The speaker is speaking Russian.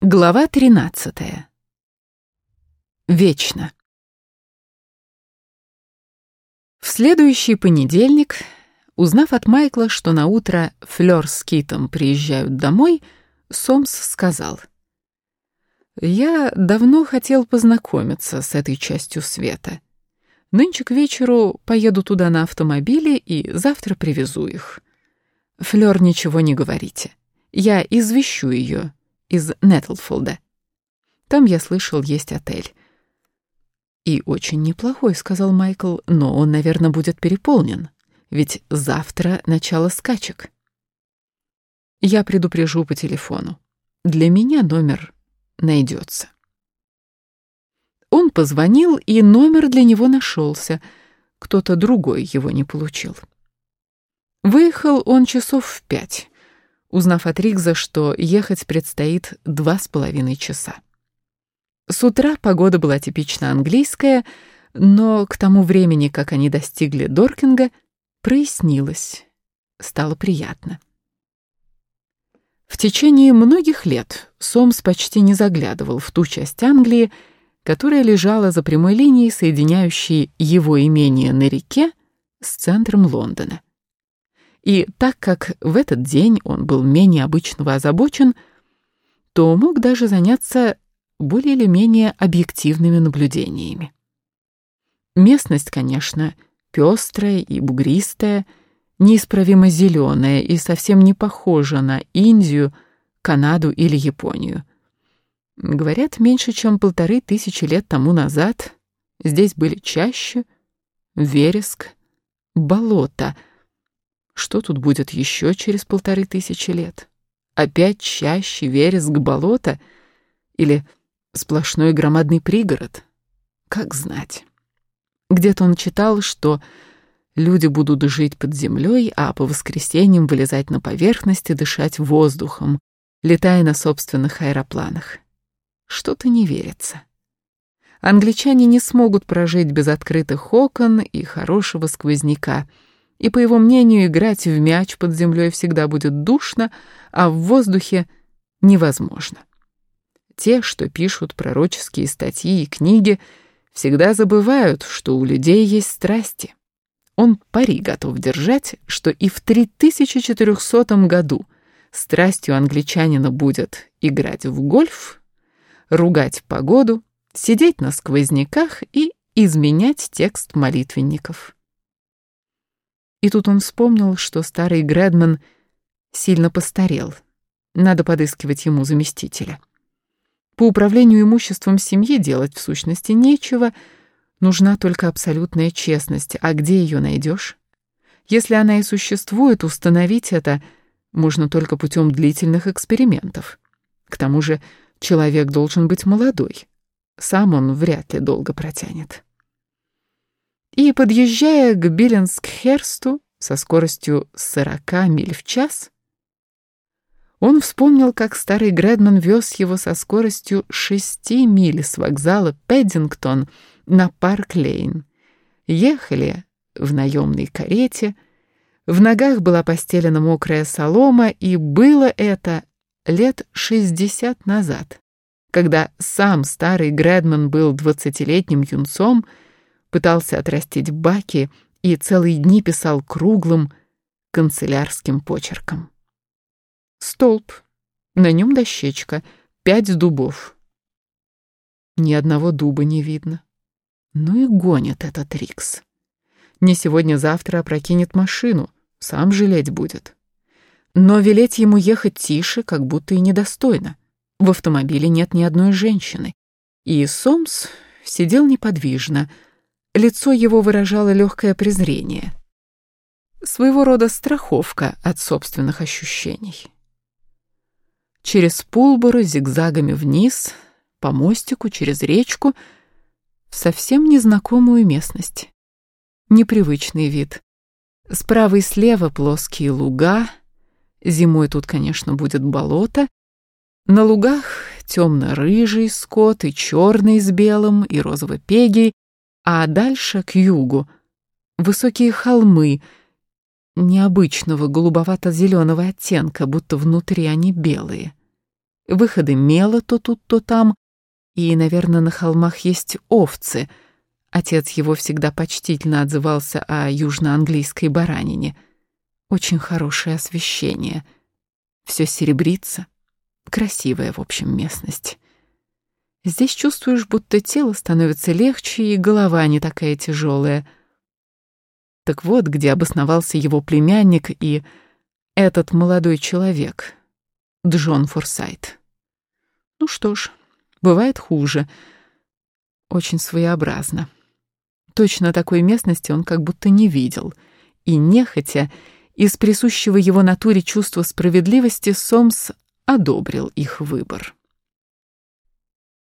Глава 13. Вечно. В следующий понедельник, узнав от Майкла, что на утро Флёр с Китом приезжают домой, Сомс сказал: "Я давно хотел познакомиться с этой частью света. Нынче к вечеру поеду туда на автомобиле и завтра привезу их. Флёр ничего не говорите. Я извещу ее из Нетлфолда. Там, я слышал, есть отель. «И очень неплохой», — сказал Майкл, — «но он, наверное, будет переполнен, ведь завтра начало скачек». «Я предупрежу по телефону. Для меня номер найдется». Он позвонил, и номер для него нашелся. Кто-то другой его не получил. Выехал он часов в пять узнав от Ригза, что ехать предстоит два с половиной часа. С утра погода была типично английская, но к тому времени, как они достигли Доркинга, прояснилось, стало приятно. В течение многих лет Сомс почти не заглядывал в ту часть Англии, которая лежала за прямой линией, соединяющей его имение на реке с центром Лондона. И так как в этот день он был менее обычного озабочен, то мог даже заняться более или менее объективными наблюдениями. Местность, конечно, пестрая и бугристая, неисправимо зеленая и совсем не похожа на Индию, Канаду или Японию. Говорят, меньше чем полторы тысячи лет тому назад здесь были чаще, вереск, болото — что тут будет еще через полторы тысячи лет? Опять чаще вереск болота или сплошной громадный пригород? Как знать. Где-то он читал, что люди будут жить под землей, а по воскресеньям вылезать на поверхность и дышать воздухом, летая на собственных аэропланах. Что-то не верится. Англичане не смогут прожить без открытых окон и хорошего сквозняка — и, по его мнению, играть в мяч под землей всегда будет душно, а в воздухе невозможно. Те, что пишут пророческие статьи и книги, всегда забывают, что у людей есть страсти. Он пари готов держать, что и в 3400 году страстью англичанина будет играть в гольф, ругать погоду, сидеть на сквозняках и изменять текст молитвенников. И тут он вспомнил, что старый Грэдман сильно постарел. Надо подыскивать ему заместителя. По управлению имуществом семьи делать в сущности нечего, нужна только абсолютная честность. А где ее найдешь? Если она и существует, установить это можно только путем длительных экспериментов. К тому же человек должен быть молодой. Сам он вряд ли долго протянет и, подъезжая к Биллинск-Херсту со скоростью 40 миль в час, он вспомнил, как старый Грэдман вез его со скоростью 6 миль с вокзала Пэддингтон на Парк-Лейн. Ехали в наемной карете, в ногах была постелена мокрая солома, и было это лет 60 назад, когда сам старый Грэдман был двадцатилетним юнцом, пытался отрастить баки и целые дни писал круглым канцелярским почерком. Столб, на нем дощечка, пять дубов. Ни одного дуба не видно. Ну и гонит этот Рикс. Не сегодня-завтра опрокинет машину, сам жалеть будет. Но велеть ему ехать тише, как будто и недостойно. В автомобиле нет ни одной женщины. И Сомс сидел неподвижно, Лицо его выражало легкое презрение. Своего рода страховка от собственных ощущений. Через Пулборо зигзагами вниз, по мостику, через речку, в совсем незнакомую местность. Непривычный вид. Справа и слева плоские луга, зимой тут, конечно, будет болото, на лугах темно-рыжий скот и черный с белым, и розово-пегий, а дальше, к югу, высокие холмы необычного голубовато-зеленого оттенка, будто внутри они белые. выходы мела то тут, то там, и, наверное, на холмах есть овцы. Отец его всегда почтительно отзывался о южноанглийской баранине. Очень хорошее освещение. Все серебрится. Красивая, в общем, местность. Здесь чувствуешь, будто тело становится легче, и голова не такая тяжелая. Так вот, где обосновался его племянник и этот молодой человек, Джон Форсайт. Ну что ж, бывает хуже. Очень своеобразно. Точно такой местности он как будто не видел. И нехотя, из присущего его натуре чувства справедливости, Сомс одобрил их выбор.